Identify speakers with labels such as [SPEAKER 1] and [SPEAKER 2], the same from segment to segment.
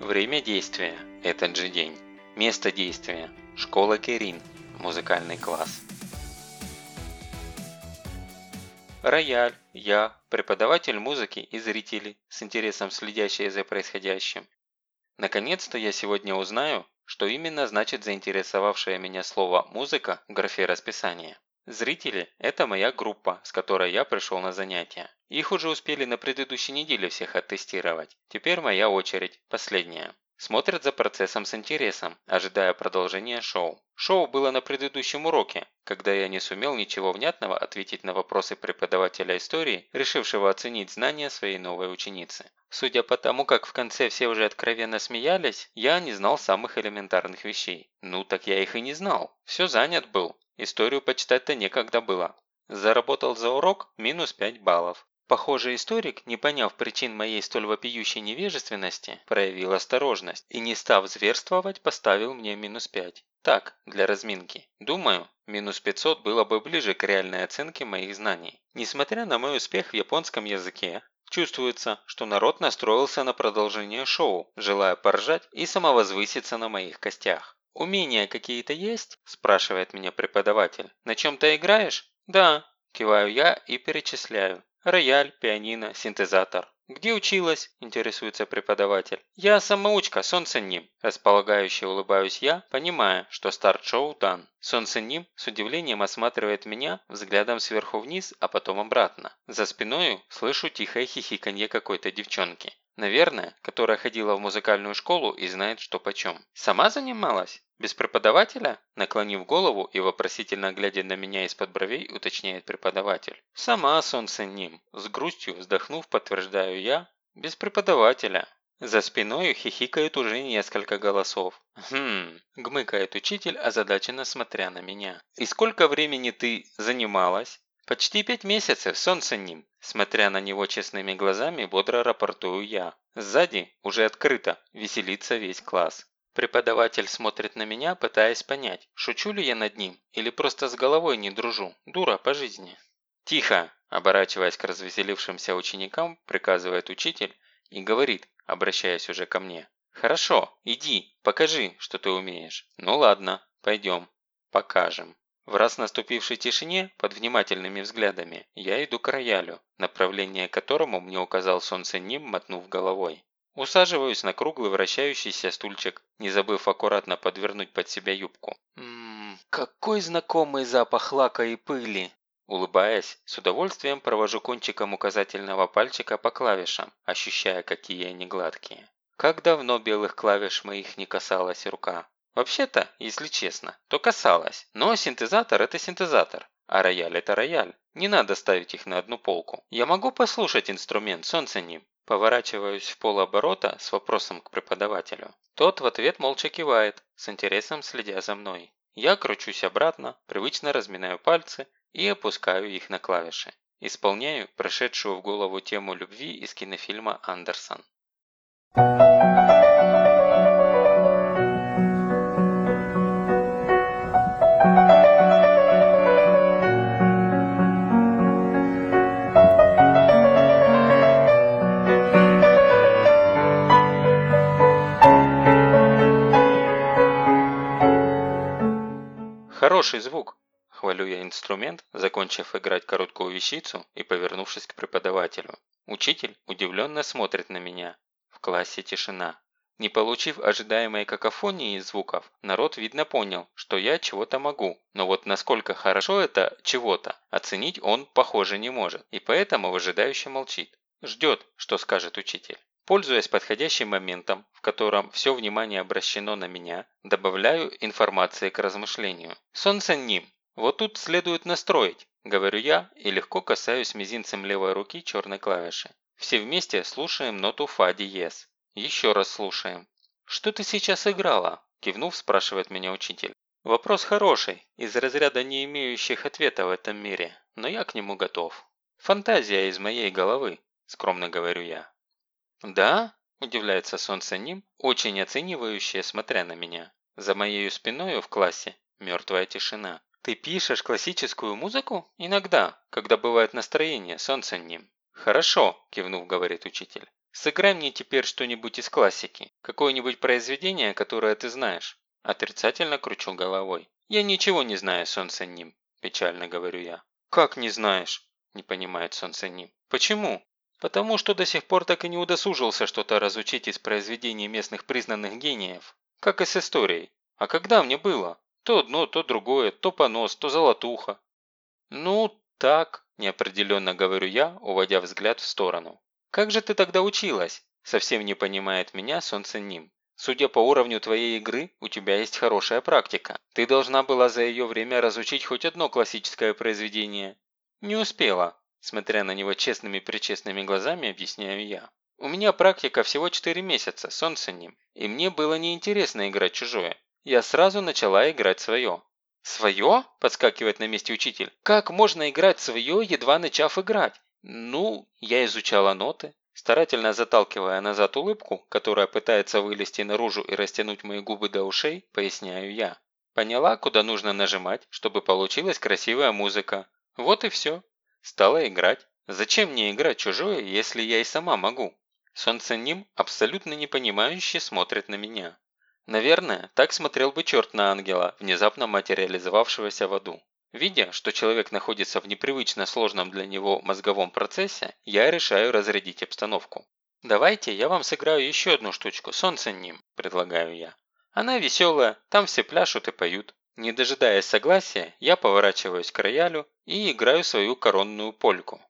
[SPEAKER 1] Время действия – этот же день. Место действия – школа Керин, музыкальный класс. Рояль, я, преподаватель музыки и зрители, с интересом следящие за происходящим. Наконец-то я сегодня узнаю, что именно значит заинтересовавшее меня слово «музыка» в графе расписания. Зрители – это моя группа, с которой я пришел на занятия. Их уже успели на предыдущей неделе всех оттестировать. Теперь моя очередь, последняя. Смотрят за процессом с интересом, ожидая продолжения шоу. Шоу было на предыдущем уроке, когда я не сумел ничего внятного ответить на вопросы преподавателя истории, решившего оценить знания своей новой ученицы. Судя по тому, как в конце все уже откровенно смеялись, я не знал самых элементарных вещей. Ну так я их и не знал. Все занят был. Историю почитать-то некогда было. Заработал за урок минус 5 баллов. Похоже, историк, не поняв причин моей столь вопиющей невежественности, проявил осторожность и, не став зверствовать, поставил мне минус 5. Так, для разминки. Думаю, минус 500 было бы ближе к реальной оценке моих знаний. Несмотря на мой успех в японском языке, чувствуется, что народ настроился на продолжение шоу, желая поржать и самовозвыситься на моих костях. «Умения какие-то есть?» – спрашивает меня преподаватель. «На чем-то играешь?» «Да», – киваю я и перечисляю. «Рояль, пианино, синтезатор». «Где училась?» – интересуется преподаватель. «Я самоучка, солнце ним». Располагающе улыбаюсь я, понимая, что старт шоу дан. Солнце ним с удивлением осматривает меня взглядом сверху вниз, а потом обратно. За спиною слышу тихое хихиканье какой-то девчонки. Наверное, которая ходила в музыкальную школу и знает, что почем. Сама занималась? Без преподавателя? Наклонив голову и вопросительно глядя на меня из-под бровей, уточняет преподаватель. Сама, солнце ним. С грустью вздохнув, подтверждаю я. Без преподавателя. За спиной хихикают уже несколько голосов. «Хм...» – гмыкает учитель, озадаченно смотря на меня. «И сколько времени ты занималась?» «Почти пять месяцев, солнце ним!» Смотря на него честными глазами, бодро рапортую я. Сзади, уже открыто, веселится весь класс. Преподаватель смотрит на меня, пытаясь понять, шучу ли я над ним или просто с головой не дружу, дура по жизни. «Тихо!» – оборачиваясь к развеселившимся ученикам, приказывает учитель и говорит, обращаясь уже ко мне. «Хорошо, иди, покажи, что ты умеешь». «Ну ладно, пойдем, покажем». В раз наступившей тишине, под внимательными взглядами, я иду к роялю, направление которому мне указал солнце Ним, мотнув головой. Усаживаюсь на круглый вращающийся стульчик, не забыв аккуратно подвернуть под себя юбку. «Ммм, какой знакомый запах лака и пыли!» Улыбаясь, с удовольствием провожу кончиком указательного пальчика по клавишам, ощущая, какие они гладкие. Как давно белых клавиш моих не касалась рука. Вообще-то, если честно, то касалось. Но синтезатор – это синтезатор, а рояль – это рояль. Не надо ставить их на одну полку. Я могу послушать инструмент, солнце ним. Поворачиваюсь в полоборота с вопросом к преподавателю. Тот в ответ молча кивает, с интересом следя за мной. Я кручусь обратно, привычно разминаю пальцы и опускаю их на клавиши. Исполняю прошедшую в голову тему любви из кинофильма «Андерсон». Thank you. Хороший звук. Хвалю я инструмент, закончив играть короткую вещицу и повернувшись к преподавателю. Учитель удивленно смотрит на меня. В классе тишина. Не получив ожидаемой какофонии звуков, народ видно понял, что я чего-то могу, но вот насколько хорошо это чего-то, оценить он, похоже, не может, и поэтому выжидающе молчит. Ждет, что скажет учитель. Пользуясь подходящим моментом, в котором все внимание обращено на меня, добавляю информации к размышлению. Солнце ним. Вот тут следует настроить, говорю я и легко касаюсь мизинцем левой руки черной клавиши. Все вместе слушаем ноту фа диез. Еще раз слушаем. «Что ты сейчас играла?» – кивнув, спрашивает меня учитель. Вопрос хороший, из разряда не имеющих ответа в этом мире, но я к нему готов. Фантазия из моей головы, скромно говорю я. «Да?» – удивляется солнце ним, очень оценивающее, смотря на меня. За моей спиной в классе мертвая тишина. «Ты пишешь классическую музыку?» «Иногда, когда бывает настроение, солнце ним». «Хорошо», – кивнув, говорит учитель. «Сыграй мне теперь что-нибудь из классики, какое-нибудь произведение, которое ты знаешь». Отрицательно кручу головой. «Я ничего не знаю, солнце ним», – печально говорю я. «Как не знаешь?» – не понимает солнце ним. «Почему?» «Потому что до сих пор так и не удосужился что-то разучить из произведений местных признанных гениев. Как и с историей. А когда мне было? То одно, то другое, то понос, то золотуха». «Ну, так», – неопределенно говорю я, уводя взгляд в сторону. «Как же ты тогда училась?» – совсем не понимает меня солнце ним. Судя по уровню твоей игры, у тебя есть хорошая практика. Ты должна была за ее время разучить хоть одно классическое произведение. Не успела, смотря на него честными-причестными глазами, объясняю я. У меня практика всего 4 месяца, солнце ним, и мне было неинтересно играть чужое. Я сразу начала играть свое. «Свое?» – подскакивает на месте учитель. «Как можно играть свое, едва начав играть?» «Ну, я изучала ноты, Старательно заталкивая назад улыбку, которая пытается вылезти наружу и растянуть мои губы до ушей, поясняю я. Поняла, куда нужно нажимать, чтобы получилась красивая музыка. Вот и все. Стала играть. Зачем мне играть чужое, если я и сама могу? Солнце Ним абсолютно непонимающе смотрит на меня. Наверное, так смотрел бы черт на ангела, внезапно материализовавшегося в аду. Видя, что человек находится в непривычно сложном для него мозговом процессе, я решаю разрядить обстановку. «Давайте я вам сыграю еще одну штучку, солнце ним», – предлагаю я. Она веселая, там все пляшут и поют. Не дожидаясь согласия, я поворачиваюсь к роялю и играю свою коронную польку.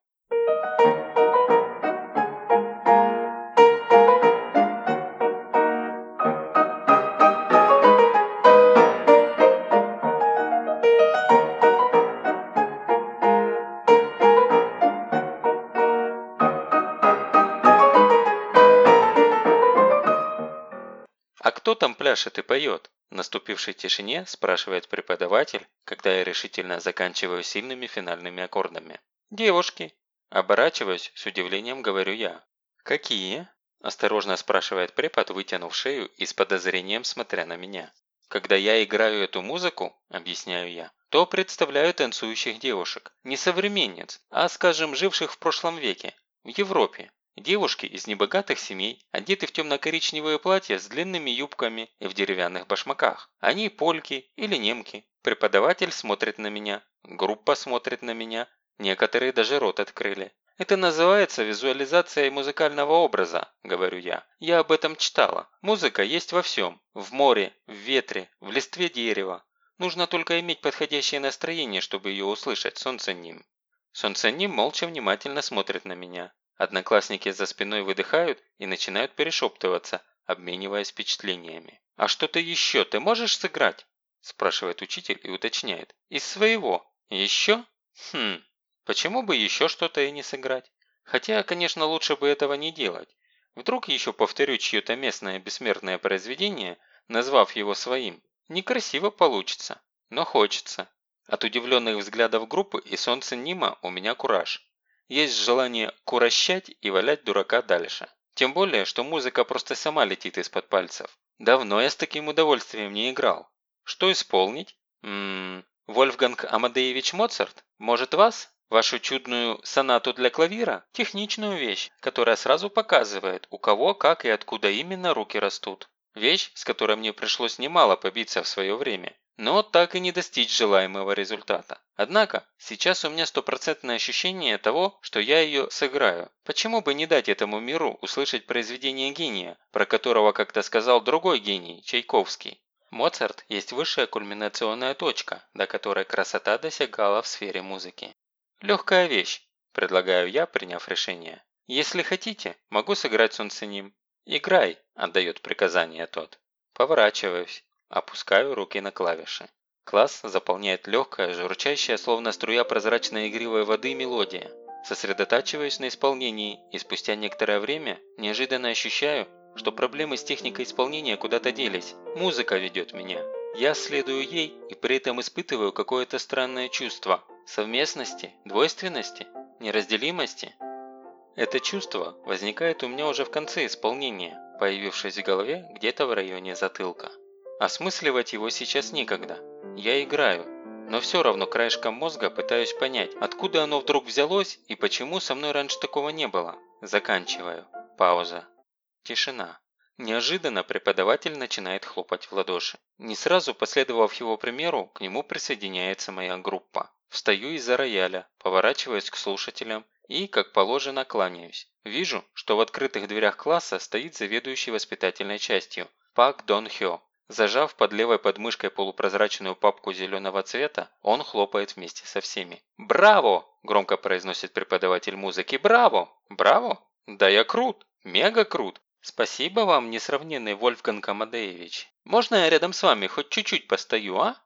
[SPEAKER 1] кто там пляшет и поет?» Наступившей тишине спрашивает преподаватель, когда я решительно заканчиваю сильными финальными аккордами. «Девушки!» Оборачиваюсь, с удивлением говорю я. «Какие?» Осторожно спрашивает препод, вытянув шею и с подозрением смотря на меня. «Когда я играю эту музыку, объясняю я, то представляю танцующих девушек. Не современниц, а, скажем, живших в прошлом веке. В Европе. Девушки из небогатых семей одеты в темно-коричневые платья с длинными юбками и в деревянных башмаках. Они польки или немки. Преподаватель смотрит на меня, группа смотрит на меня, некоторые даже рот открыли. «Это называется визуализация музыкального образа», – говорю я. «Я об этом читала. Музыка есть во всем. В море, в ветре, в листве дерева. Нужно только иметь подходящее настроение, чтобы ее услышать, солнце ним». Солнце ним молча внимательно смотрит на меня. Одноклассники за спиной выдыхают и начинают перешептываться, обмениваясь впечатлениями. «А что-то еще ты можешь сыграть?» спрашивает учитель и уточняет. «Из своего? Еще? Хм, почему бы еще что-то и не сыграть? Хотя, конечно, лучше бы этого не делать. Вдруг еще повторю чье-то местное бессмертное произведение, назвав его своим. Некрасиво получится, но хочется. От удивленных взглядов группы и солнца Нима у меня кураж. Есть желание курощать и валять дурака дальше. Тем более, что музыка просто сама летит из-под пальцев. Давно я с таким удовольствием не играл. Что исполнить? Ммм, Вольфганг Амадеевич Моцарт? Может вас? Вашу чудную сонату для клавира? Техничную вещь, которая сразу показывает, у кого, как и откуда именно руки растут. Вещь, с которой мне пришлось немало побиться в свое время но так и не достичь желаемого результата. Однако, сейчас у меня стопроцентное ощущение того, что я ее сыграю. Почему бы не дать этому миру услышать произведение гения, про которого как-то сказал другой гений, Чайковский? Моцарт есть высшая кульминационная точка, до которой красота досягала в сфере музыки. Легкая вещь, предлагаю я, приняв решение. Если хотите, могу сыграть солнце ним. Играй, отдает приказание тот. Поворачиваюсь. Опускаю руки на клавиши. Класс заполняет легкая, журчащая, словно струя прозрачной игривой воды мелодия. Сосредотачиваюсь на исполнении и спустя некоторое время неожиданно ощущаю, что проблемы с техникой исполнения куда-то делись. Музыка ведет меня. Я следую ей и при этом испытываю какое-то странное чувство. Совместности, двойственности, неразделимости. Это чувство возникает у меня уже в конце исполнения, появившись в голове где-то в районе затылка. Осмысливать его сейчас некогда. Я играю. но все равно краешком мозга пытаюсь понять, откуда оно вдруг взялось и почему со мной раньше такого не было. Заканчиваю. Пауза. Тишина. Неожиданно преподаватель начинает хлопать в ладоши. Не сразу последовав его примеру, к нему присоединяется моя группа. Встаю из-за рояля, поворачиваюсь к слушателям и, как положено, кланяюсь. Вижу, что в открытых дверях класса стоит заведующий воспитательной частью Пак Дон Хё. Зажав под левой подмышкой полупрозрачную папку зеленого цвета, он хлопает вместе со всеми. «Браво!» – громко произносит преподаватель музыки. «Браво! Браво! Да я крут! Мега крут! Спасибо вам, несравненный Вольфганг Амадеевич. Можно я рядом с вами хоть чуть-чуть постою, а?»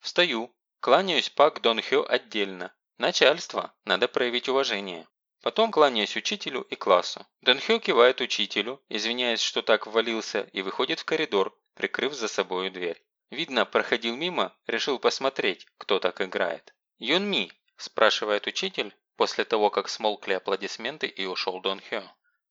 [SPEAKER 1] Встаю. Кланяюсь Пак Дон Хё отдельно. Начальство. Надо проявить уважение. Потом кланяюсь учителю и классу. Дон Хё кивает учителю, извиняясь, что так ввалился, и выходит в коридор, прикрыв за собою дверь. Видно, проходил мимо, решил посмотреть, кто так играет. «Юн Ми?» – спрашивает учитель, после того, как смолкли аплодисменты и ушел Дон Хё.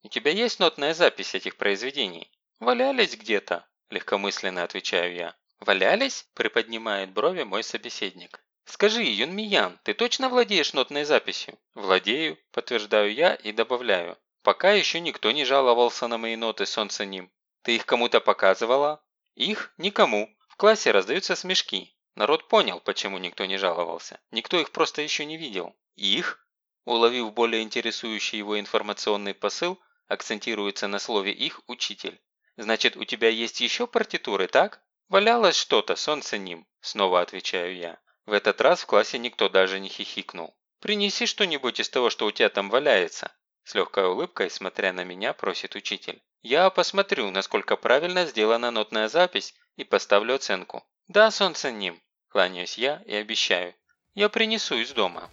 [SPEAKER 1] «У тебя есть нотная запись этих произведений?» «Валялись где-то», – легкомысленно отвечаю я. «Валялись?» – приподнимает брови мой собеседник. «Скажи, Юн Миян, ты точно владеешь нотной записью?» «Владею», – подтверждаю я и добавляю. «Пока еще никто не жаловался на мои ноты, солнце ним. Ты их кому-то показывала?» «Их? Никому. В классе раздаются смешки. Народ понял, почему никто не жаловался. Никто их просто еще не видел. Их?» Уловив более интересующий его информационный посыл, акцентируется на слове «их» учитель. «Значит, у тебя есть еще партитуры, так?» «Валялось что-то, солнце ним», – снова отвечаю я. В этот раз в классе никто даже не хихикнул. «Принеси что-нибудь из того, что у тебя там валяется», – с легкой улыбкой, смотря на меня, просит учитель. «Я посмотрю, насколько правильно сделана нотная запись и поставлю оценку». «Да, солнце ним», – кланяюсь я и обещаю. «Я принесу из дома».